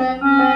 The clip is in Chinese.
嗯。